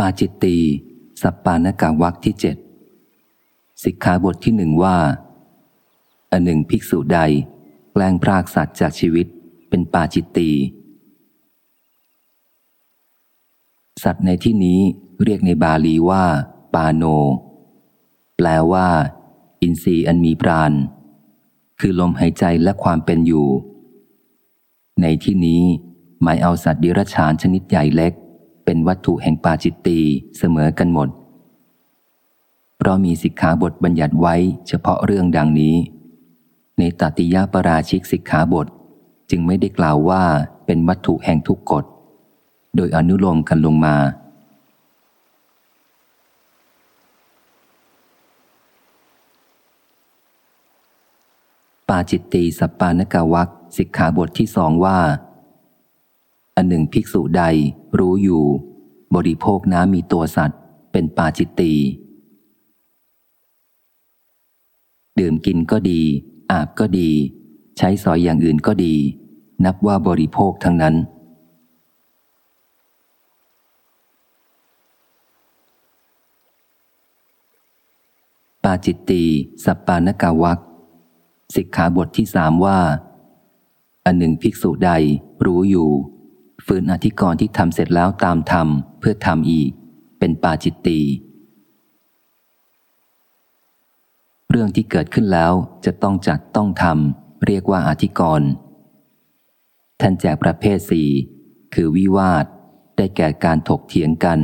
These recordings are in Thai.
ปาจิตตีสัปปานกาวักที่เจ็ดสิกขาบทที่หนึ่งว่า อันหนึ่งภิกษุใดแกล้งพรากสัตว์จากชีวิตเป็นปาจิตตีสัตว์ในที่นี้เรียกในบาลีว่า ปาโน แปลว่า อินทรีย์อันมีปราณ คือลมหายใจและความเป็นอยู่ ในที่นี้หมายเอาสัตว์ดิรัจฉานชนิดใหญ่เล็ก เป็นวัตถุแห่งปาจิตตีเสมอกันหมด เพราะมีสิกขาบทบัญญัติไว้เฉพาะเรื่องดังนี้ ในตติยาปราชิกสิกขาบทจึงไม่ได้กล่าวว่าเป็นวัตถุแห่งทุกกฎ โดยอนุโลมกันลงมา ปาจิตตีสัปปานกาวักสิกขาบทที่สองว่า อันหนึ่งภิกษุใดรู้อยู่ บริโภคน้ำมีตัวสัตว์ เป็นปาจิตตีดื่มกินก็ดี อาบก็ดี ใช้สอยอย่างอื่นก็ดี นับว่าบริโภคทั้งนั้น ปาจิตตีสัปปานกาวักสิกขาบทที่สามว่า อันหนึ่งภิกษุใดรู้อยู่ ฝืนอธิกรณ์ที่ทำเสร็จแล้วตามทำเพื่อทำอีก เป็นปาจิตตีเรื่องที่เกิดขึ้นแล้วจะต้องจัดต้องทำเรียกว่าอธิกรณ์ท่านแจกประเภทสี่คือวิวาท ได้แก่การถกเถียงกัน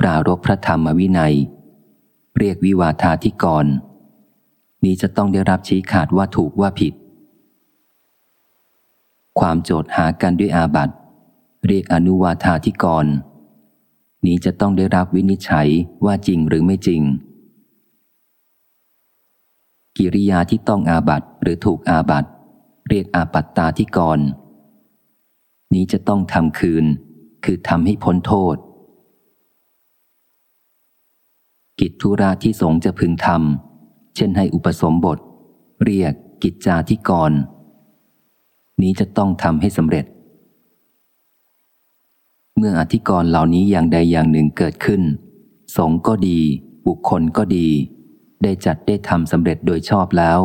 ปรารบพระธรรมวินัย เรียกวิวาทาธิกรนี้จะต้องได้รับชี้ขาดว่าถูกว่าผิด ความโจทย์หากันด้วยอาบัต เรียกอนุวาทาธิกร นี้จะต้องได้รับวินิจฉัยว่าจริงหรือไม่จริง กิริยาที่ต้องอาบัตหรือถูกอาบัตเรียกอาปัตตาธิกร นี้จะต้องทำคืน คือทำให้พ้นโทษ กิจธุระที่สงจะพึงทำเช่นให้อุปสมบท เรียกกิจจาธิกร นี้จะต้องทำให้สำเร็จ เมื่ออธิกรเหล่านี้อย่างใดอย่างหนึ่งเกิดขึ้น สงก็ดี บุคคลก็ดี ได้จัดได้ทำสำเร็จโดยชอบแล้ว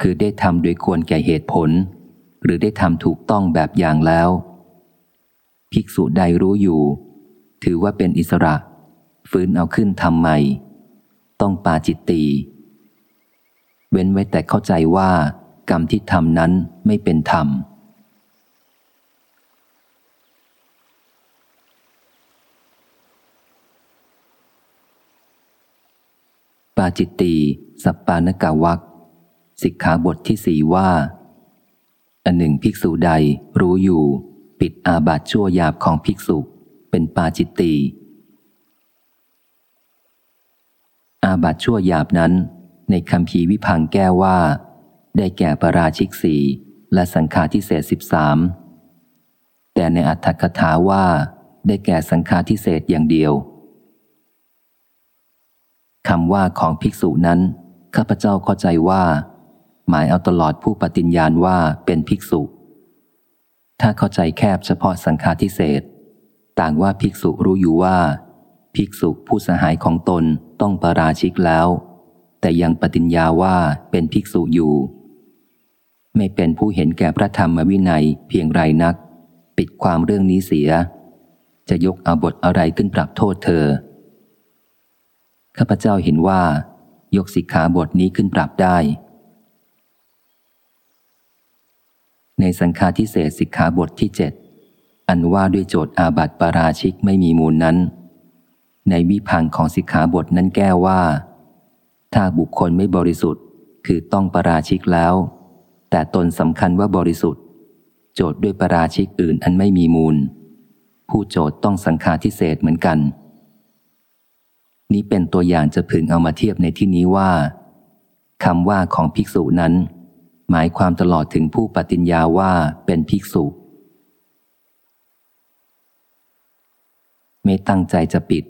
คือได้ทำโดยควรแก่เหตุผล หรือได้ทำถูกต้องแบบอย่างแล้ว ภิกษุใดรู้อยู่ ถือว่าเป็นอิสระ ฟื้นเอาขึ้นทำใหม่ ต้องปาจิตตีเว้นไว้แต่เข้าใจว่ากรรมที่ทำนั้นไม่เป็นธรรม ปาจิตตีสัปปานกาวักสิกขาบทที่สี่ว่า อันหนึ่งภิกษุใดรู้อยู่ ปิดอาบัตชั่วยาบของภิกษุ เป็นปาจิตตีอาบัตชั่วยาบนั้น ในคำพีวิพังแก้ว่า ได้แก่ปราชิกสีและสังฆาทิเศษสิบสามแต่ในอัตถกถาว่า ได้แก่สังฆาทิเศษอย่างเดียว คำว่าของภิกษุนั้น ข้าพเจ้าเข้าใจว่า หมายเอาตลอดผู้ปฏิญญาณว่าเป็นภิกษุ ถ้าเข้าใจแคบเฉพาะสังฆาทิเศษต่างว่าภิกษุรู้อยู่ว่า ภิกษุผู้สหายของตนต้องประราชิกแล้ว แต่ยังปฏิญญาว่าเป็นภิกษุอยู่ ไม่เป็นผู้เห็นแก่พระธรรมวินัยเพียงไรนัก ปิดความเรื่องนี้เสีย จะยกเอาบทอะไรขึ้นปรับโทษเธอ ข้าพเจ้าเห็นว่า ยกสิกขาบทนี้ขึ้นปรับได้ ในสังฆาทิเศษสิกขาบทที่เจ็ดอันว่าด้วยโจทย์อาบัติปาราชิกไม่มีมูลนั้น ในวิพังของสิกขาบทนั้นแก้ว่า ถ้าบุคคลไม่บริสุทธิ์ คือต้องปาราชิกแล้ว แต่ตนสำคัญว่าบริสุทธิ์ โจทย์ด้วยปาราชิกอื่นอันไม่มีมูล ผู้โจทย์ต้องสังฆาทิเศษเหมือนกัน นี้เป็นตัวอย่างจะพึงเอามาเทียบในที่นี้ว่าคำว่าของภิกษุนั้น หมายความตลอดถึงผู้ปฏิญญาว่าเป็นภิกษุ ไม่ตั้งใจจะปิด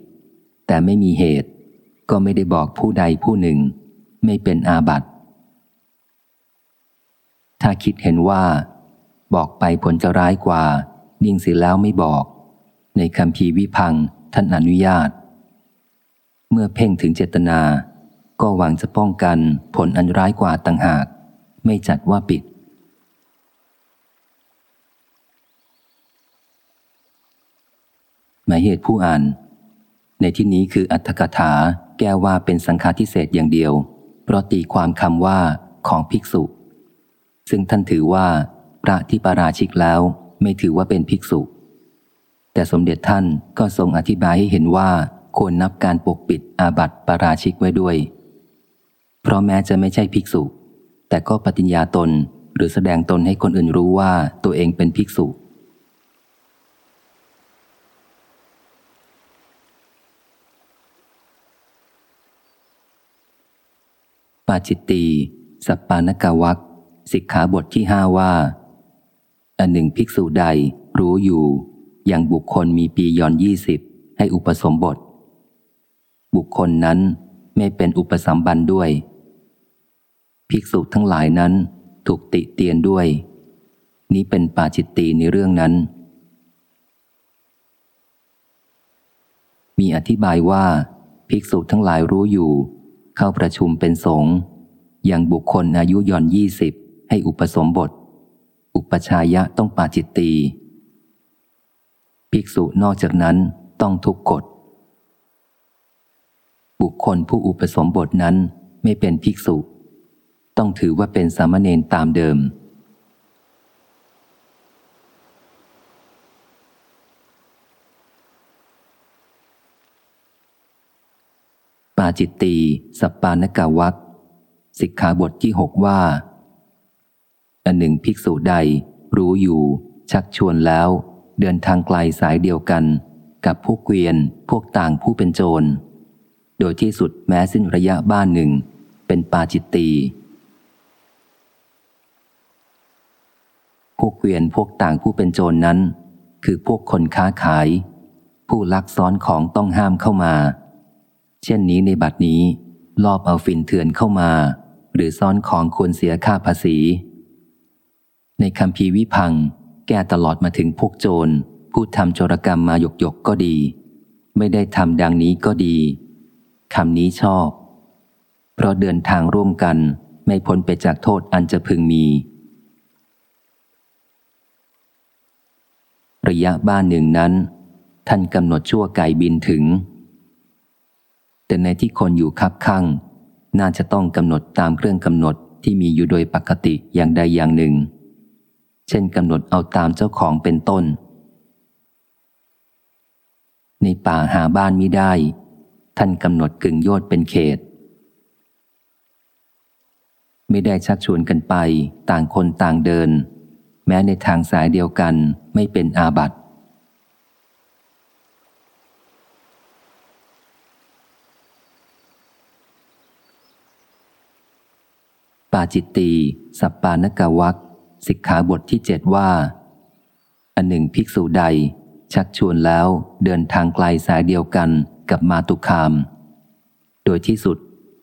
แต่ไม่มีเหตุ ก็ไม่ได้บอกผู้ใดผู้หนึ่ง ไม่เป็นอาบัติ ถ้าคิดเห็นว่า บอกไปผลจะร้ายกว่า นิ่งเสียแล้วไม่บอก ในคำพีวิพังท่านอนุญาต เมื่อเพ่งถึงเจตนา ก็หวังจะป้องกันผลอันร้ายกว่าต่างหาก ไม่จัดว่าปิด หมายเหตุผู้อ่าน ในที่นี้คืออัตถกถาแก้ว่าเป็นสังฆาทิเศษอย่างเดียว เพราะตีความคำว่าของภิกษุ ซึ่งท่านถือว่าพระที่ปาราชิกแล้วไม่ถือว่าเป็นภิกษุ แต่สมเด็จท่านก็ทรงอธิบายให้เห็นว่า ควรนับการปกปิดอาบัติปาราชิกไว้ด้วย เพราะแม้จะไม่ใช่ภิกษุ แต่ก็ปฏิญญาตนหรือแสดงตนให้คนอื่นรู้ว่าตัวเองเป็นภิกษุ ปาจิตตีสัปปานกาวักสิกขาบทที่ห้าว่า อันหนึ่งภิกษุใดรู้อยู่ อย่างบุคคลมีปีย้อนยี่สิบให้อุปสมบท บุคคลนั้นไม่เป็นอุปสัมบันด้วย ภิกษุทั้งหลายนั้นถูกติเตียนด้วย นี้เป็นปาจิตตีในเรื่องนั้น มีอธิบายว่า ภิกษุทั้งหลายรู้อยู่ เข้าประชุมเป็นสงฆ์อย่างบุคคลอายุย่อนยี่สิบให้อุปสมบท อุปชายะต้องปาจิตตี ภิกษุนอกจากนั้นต้องทุกกฎ บุคคลผู้อุปสมบทนั้นไม่เป็นภิกษุ ต้องถือว่าเป็นสามเณรตามเดิม ปาจิตตีสัปปานกาวักสิกขาบทที่หกว่าอันหนึ่งภิกษุใดรู้อยู่ ชักชวนแล้ว เดินทางไกลสายเดียวกัน กับพวกเกวียนพวกต่างผู้เป็นโจร โดยที่สุดแม้สิ้นระยะบ้านหนึ่ง เป็นปาจิตตีพวกเกวียนพวกต่างผู้เป็นโจรนนั้น คือพวกคนค้าขาย ผู้ลักซ้อนของต้องห้ามเข้ามา เช่นนี้ในบัดนี้ ลอบเอาฝิ่นเถื่อนเข้ามา หรือซ้อนของควรเสียค่าภาษี ในคำพีวิพัง แก้ตลอดมาถึงพวกโจร ผู้ทำโจรกรรมมาหยกหยกก็ดี ไม่ได้ทำดังนี้ก็ดี คำนี้ชอบ เพราะเดินทางร่วมกันไม่พ้นไปจากโทษอันจะพึงมี ระยะบ้านหนึ่งนั้น ท่านกำหนดชั่วไก่บินถึง แต่ในที่คนอยู่คับข้างน่าจะต้องกำหนดตามเครื่องกำหนดที่มีอยู่โดยปกติอย่างใดอย่างหนึ่ง เช่นกำหนดเอาตามเจ้าของเป็นต้น ในป่าหาบ้านมิได้ ท่านกำหนดกึ่งโยดเป็นเขต ไม่ได้ชักชวนกันไป ต่างคนต่างเดิน แม้ในทางสายเดียวกันไม่เป็นอาบัติปาจิตตีสัปปานกวักสิกขาบทที่เจ็ดว่า อันหนึ่งภิกษุใด ชักชวนแล้วเดินทางไกลสายเดียวกัน กับมาตุคาม โดยที่สุด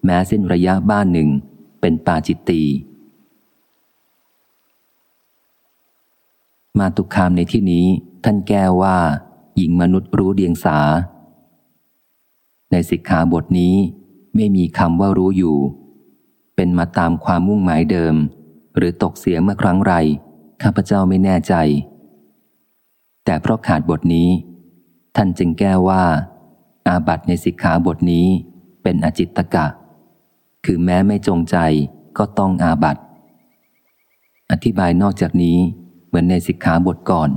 แม้สิ้นระยะบ้านหนึ่งเป็นปาจิตตี มาตุคามในที่นี้ท่านแก้ว่า หญิงมนุษย์รู้เดียงสา ในสิกขาบทนี้ไม่มีคำว่ารู้อยู่ เป็นมาตามความมุ่งหมายเดิม หรือตกเสียเมื่อครั้งไร ข้าพเจ้าไม่แน่ใจ แต่เพราะขาดบทนี้ ท่านจึงแก้ว่า อาบัตในสิกขาบทนี้เป็นอจิตตกะ คือแม้ไม่จงใจก็ต้องอาบัตอธิบายนอกจากนี้เหมือนในสิกขาบทก่อน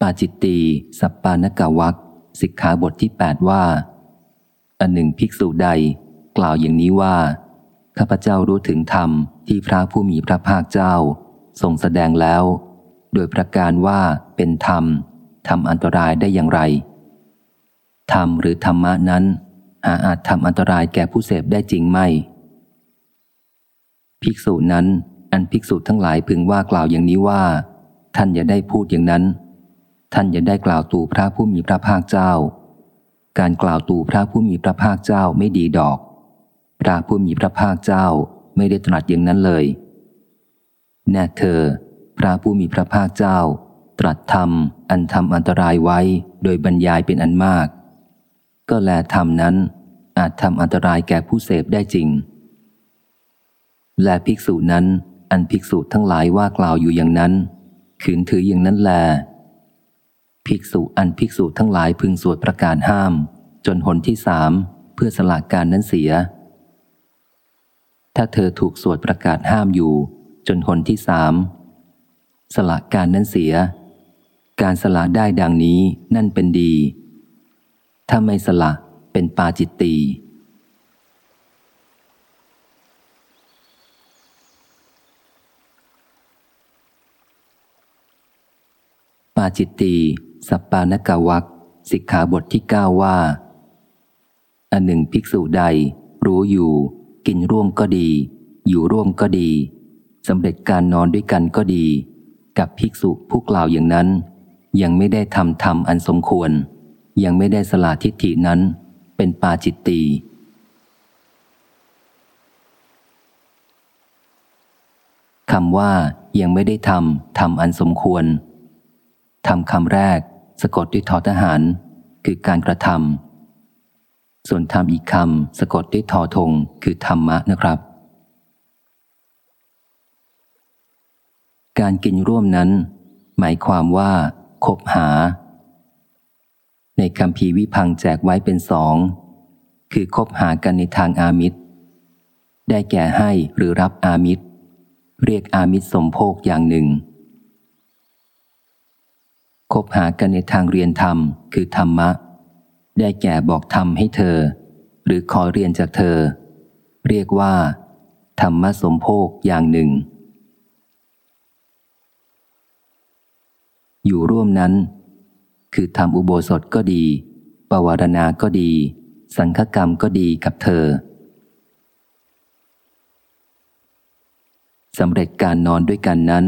ปาจิตตีสัปปานกาวักสิกขาบทที่ 8 ว่า อันหนึ่งภิกษุใดกล่าวอย่างนี้ว่า ข้าพเจ้ารู้ถึงธรรมที่พระผู้มีพระภาคเจ้า ทรงแสดงแล้ว โดยประการว่าเป็นธรรมทำอันตรายได้อย่างไร ธรรมหรือธรรมะนั้น หาอาจทำอันตรายแก่ผู้เสพได้จริงไม่ ภิกษุนั้น อันภิกษุทั้งหลายพึงว่ากล่าวอย่างนี้ว่า ท่านอย่าได้พูดอย่างนั้น ท่านอย่าได้กล่าวตูพระผู้มีพระภาคเจ้า การกล่าวตูพระผู้มีพระภาคเจ้าไม่ดีดอก พระผู้มีพระภาคเจ้าไม่ได้ตรัสอย่างนั้นเลย แน่เธอ พระผู้มีพระภาคเจ้า ตรัสธรรมอันทำอันตรายไว้โดยบรรยายเป็นอันมาก ก็แลธรรมนั้นอาจทำอันตรายแก่ผู้เสพได้จริง และภิกษุนั้น อันภิกษุทั้งหลายว่ากล่าวอยู่อย่างนั้น ขืนถืออย่างนั้นแล ภิกษุอันภิกษุทั้งหลายพึงสวดประกาศห้าม จนหนที่สามเพื่อสละการนั้นเสีย ถ้าเธอถูกสวดประกาศห้ามอยู่ จนหนที่สามสละการนั้นเสีย การสละได้ดังนี้นั่นเป็นดี ถ้าไม่สละเป็นปาจิตตีปาจิตตีสัปปานกวักสิกขาบทที่เก้าว่า อันหนึ่งภิกษุใด รู้อยู่ กินร่วมก็ดี อยู่ร่วมก็ดี สำเร็จการนอนด้วยกันก็ดี กับภิกษุผู้กล่าวอย่างนั้น ยังไม่ได้ทำธรรมอันสมควร ยังไม่ได้สละทิฏฐินั้น เป็นปาจิตตีคำว่ายังไม่ได้ทำทำอันสมควรทำคำแรก สะกดด้วยทอทหาร คือการกระทำส่วนทำอีกคำสะกดด้วยทอทงคือธรรมะนะครับ การกินร่วมนั้น หมายความว่าคบหา ในคำพีวิพังแจกไว้เป็นสอง คือคบหากันในทางอามิตร ได้แก่ให้หรือรับอามิตร เรียกอามิตรสมโภคอย่างหนึ่งคบหากันในทางเรียนธรรม คือธรรมะ ได้แก่บอกธรรมให้เธอ หรือขอเรียนจากเธอ เรียกว่า ธรรมะสมโภคอย่างหนึ่ง อยู่ร่วมนั้น คือทำอุโบสถก็ดี ปวารณาก็ดี สังฆกรรมก็ดีกับเธอสำเร็จการนอนด้วยกันนั้น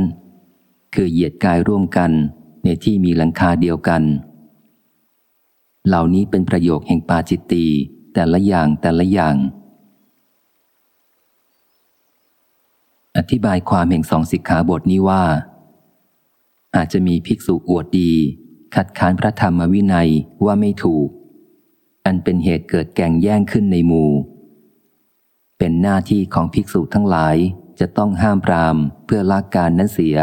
คือเหยียดกายร่วมกันในที่มีหลังคาเดียวกัน เหล่านี้เป็นประโยคแห่งปาจิตตีแต่ละอย่างแต่ละอย่าง อธิบายความแห่งสองสิกขาบทนี้ว่า อาจจะมีภิกษุอวดดี ขัดค้านพระธรรมวินัยว่าไม่ถูก อันเป็นเหตุเกิดแก่งแย่งขึ้นในหมู่ เป็นหน้าที่ของภิกษุทั้งหลายจะต้องห้ามปรามเพื่อละกการนั้นเสีย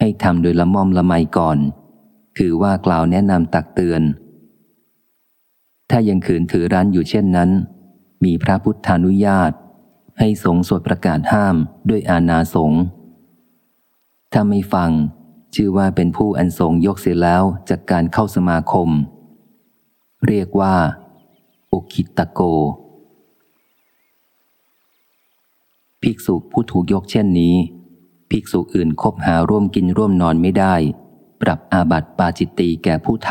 ให้ทำโดยละม่อมละไมก่อน คือว่ากล่าวแนะนำตักเตือน ถ้ายังขืนถือร้นอยู่เช่นนั้น มีพระพุทธานุญาต ให้สงสวดประกาศห้ามด้วยอาณาสง ถ้าไม่ฟัง ชื่อว่าเป็นผู้อันสงยกเสียแล้วจากการเข้าสมาคม เรียกว่าอุคิตโก ภิกษุผู้ถูกยกเช่นนี้ ภิกษุอื่นคบหาร่วมกินร่วมนอนไม่ได้ ปรับอาบัติปาจิตตีแก่ผู้ท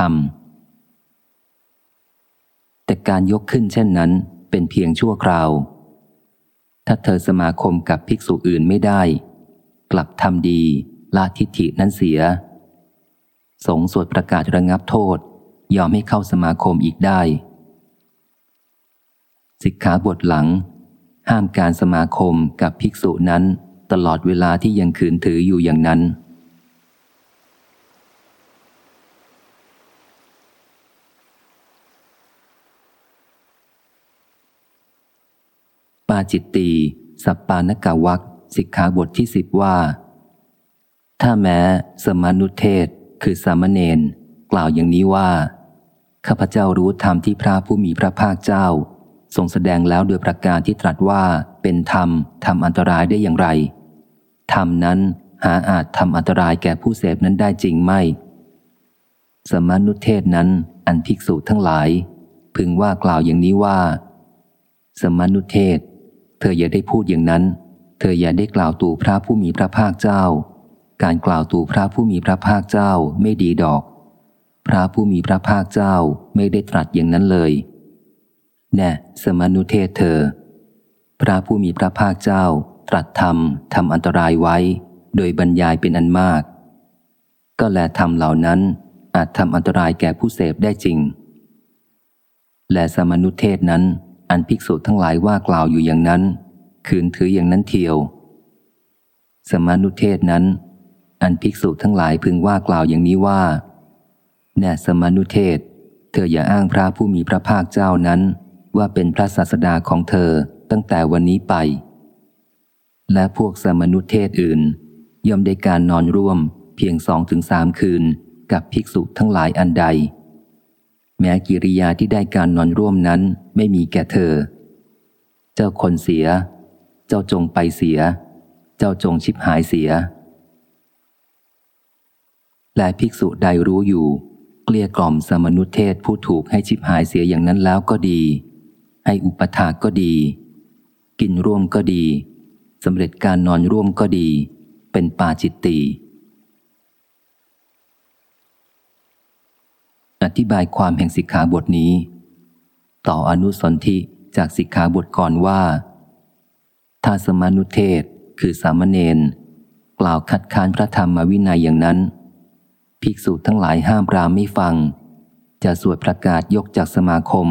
ำแต่การยกขึ้นเช่นนั้นเป็นเพียงชั่วคราว ถ้าเธอสมาคมกับภิกษุอื่นไม่ได้ กลับทำดี ละทิฏฐินั้นเสีย สงสวดประกาศระงับโทษ ยอมให้เข้าสมาคมอีกได้ สิกขาบทหลัง ห้ามการสมาคมกับภิกษุนั้นตลอดเวลาที่ยังขืนถืออยู่อย่างนั้น ปาจิตตีสัปปานกาวักสิกขาบทที่สิบว่า ถ้าแม้สมานุเทศคือสามเณรกล่าวอย่างนี้ว่า ข้าพเจ้ารู้ธรรมที่พระผู้มีพระภาคเจ้า ทรงแสดงแล้วโดยประการที่ตรัสว่าเป็นธรรมทำอันตรายได้อย่างไร ธรรมนั้นหาอาจทำอันตรายแก่ผู้เสพนั้นได้จริงไม่ สมานุเทศนั้นอันภิกษุทั้งหลาย พึงว่ากล่าวอย่างนี้ว่า สมานุเทศ เธออย่าได้พูดอย่างนั้น เธออย่าได้กล่าวตู่พระผู้มีพระภาคเจ้า การกล่าวตู่พระผู้มีพระภาคเจ้าไม่ดีดอก พระผู้มีพระภาคเจ้าไม่ได้ตรัสอย่างนั้นเลย แน่สมานุเทศเธอ พระผู้มีพระภาคเจ้า ตรัสธรรมทำอันตรายไว้ โดยบรรยายเป็นอันมาก ก็แลธรรมเหล่านั้นอาจทำอันตรายแก่ผู้เสพได้จริง และสมนุเทศนั้น อันภิกษุทั้งหลายว่ากล่าวอยู่อย่างนั้น คืนถืออย่างนั้นเทียว สมานุเทศนั้น อันภิกษุทั้งหลายพึงว่ากล่าวอย่างนี้ว่า แน่สมานุเทศ เธออย่าอ้างพระผู้มีพระภาคเจ้านั้น ว่าเป็นพระศาสดาของเธอตั้งแต่วันนี้ไป และพวกสมนุเทศอื่น ย่อมได้การนอนร่วมเพียงสองถึงสามคืนกับภิกษุทั้งหลายอันใด แม้กิริยาที่ได้การนอนร่วมนั้นไม่มีแก่เธอ เจ้าคนเสีย เจ้าจงไปเสีย เจ้าจงชิบหายเสีย และภิกษุใดรู้อยู่ เกลี้ยกล่อมสมนุเทศผู้ถูกให้ชิบหายเสียอย่างนั้นแล้วก็ดี ให้อุปถากก็ดี กินร่วมก็ดีสำเร็จการนอนร่วมก็ดี เป็นปาจิตตีอธิบายความแห่งสิกขาบทนี้ ต่ออนุสนธิจากสิกขาบทก่อนว่า ถ้าสมานุเทศคือสามเณรกล่าวคัดค้านพระธรรมวินัยอย่างนั้น ภิกษุทั้งหลายห้ามรามไม่ฟัง จะสวดประกาศยกจากสมาคม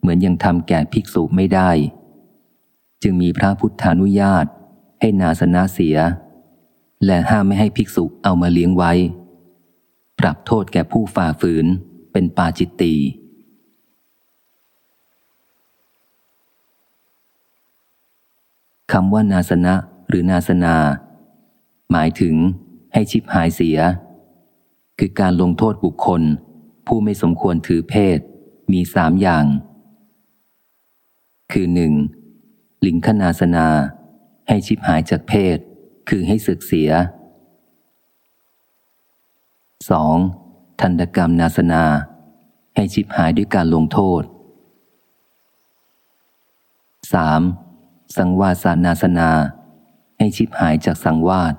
เหมือนยังทำแก่ภิกษุไม่ได้ จึงมีพระพุทธานุญาต ให้นาสนะเสีย และห้ามไม่ให้ภิกษุเอามาเลี้ยงไว้ ปรับโทษแก่ผู้ฝ่าฝืนเป็นปาจิตตีคำว่านาสนะหรือนาสนา หมายถึงให้ชิบหายเสีย คือการลงโทษบุคคล ผู้ไม่สมควรถือเพศ มีสามอย่าง คือหนึ่งลิงคนาสนา ให้ชิบหายจากเพศ คือให้ศึกเสีย 2. ทันตกรรมนาสนา ให้ชิบหายด้วยการลงโทษ 3. สังวาสานาสนา ให้ชิบหายจากสังวาส